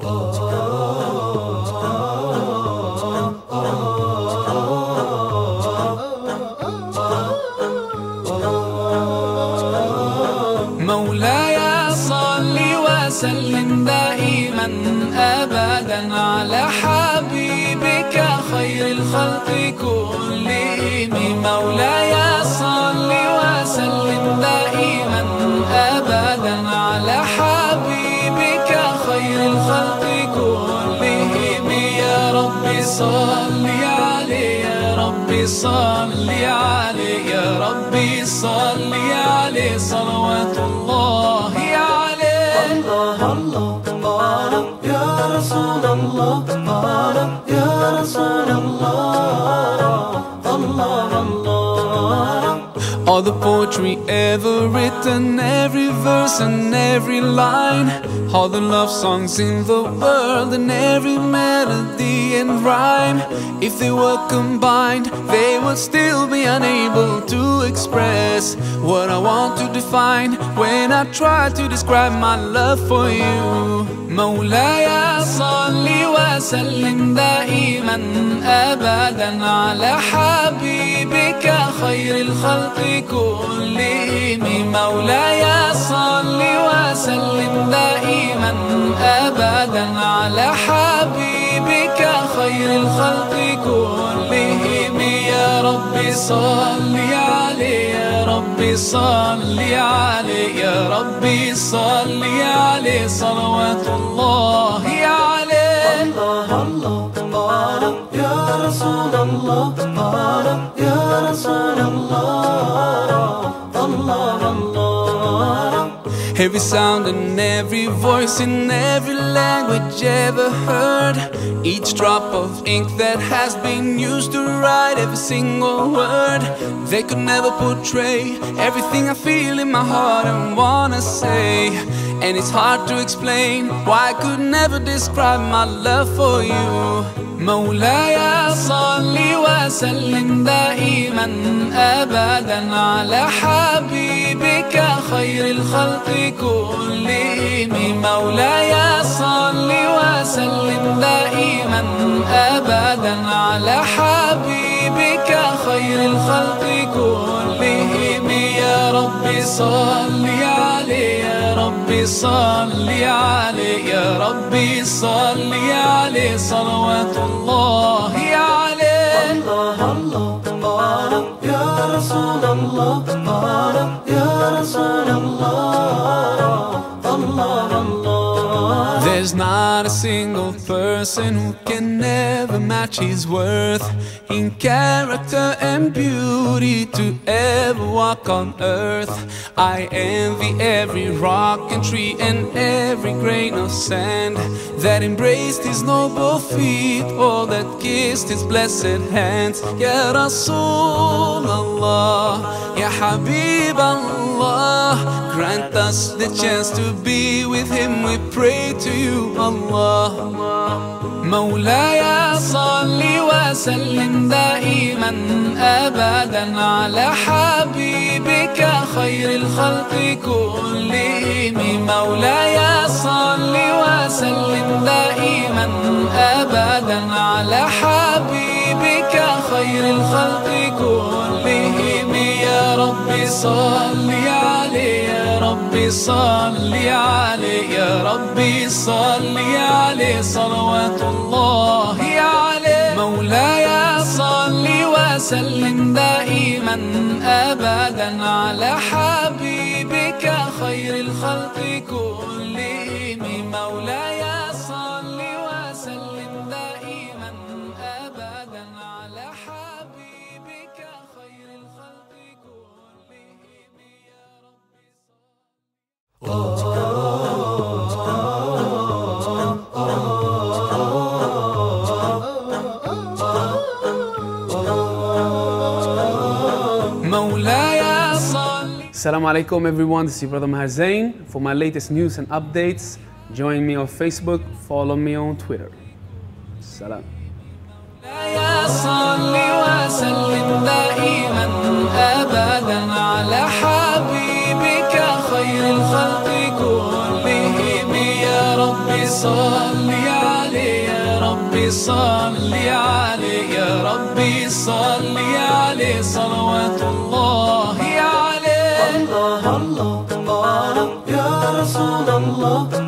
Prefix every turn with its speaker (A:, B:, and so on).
A: مولاي صل وسلم دائما ابدا على حبيبك خير الخلق كلهم. رب صل عليه يا رب صل عليه صلوات الله. ever written, every verse and every line. All the love songs in the world and every melody and rhyme. If they were combined, they would still be unable to express what I want to define when I try to describe my love for you. مولاي صل وسلم دائما ابدا على حبيبك خير الخلق كلهم. مولاي صل وسلم دائما ابدا على حبيبك خير الخلق كلهم. يا رب صل عليه يا رب صل عليه يا رب صل عليه. صلوات الله Every sound and every voice in every language ever heard. Each drop of ink that has been used to write every single word. They could never portray everything I feel in my heart and wanna say. And it's hard to explain why I could never describe my love for you. مولاي صل وسلم دائما ابدا على حبيبك خير الخلق كلهم مولاي صل وسلم دائما ابدا على حبيبك خير الخلق كلهم يا رب صل عليه يا رب صل عليه يا رب صل عليه صلوات الله عليه.
B: الله الله يا رسول الله يا رسول الله.
A: There's not a single person who can ever match his worth in character and beauty to ever walk on earth. I envy every rock and tree and every grain of sand that embraced his noble feet or that kissed his blessed hands. Ya Rasulullah, Ya Habib Allah, grant us the chance to be with him. We pray to you, Allah. مولاي صل وسلم دائما ابدا على حبيبك خير الخلق كلهم مولاي صل وسلم دائما ابدا على حبيبك خير الخلق كلهم يا رب صل عليه يا رب صل عليه يا رب صل عليه صلوات الله عليه مولاي صل وسلم دائما ابدا على حبيبك خير الخلق كلهم. مولاي
C: Assalamu alaikum everyone, this is brother Maher Zain. For my latest news and updates, join me on Facebook, follow me on Twitter. Salam.
A: ربي صلي عليه يا ربي صلي عليه صلوات الله عليه. الله الله يا رسول الله.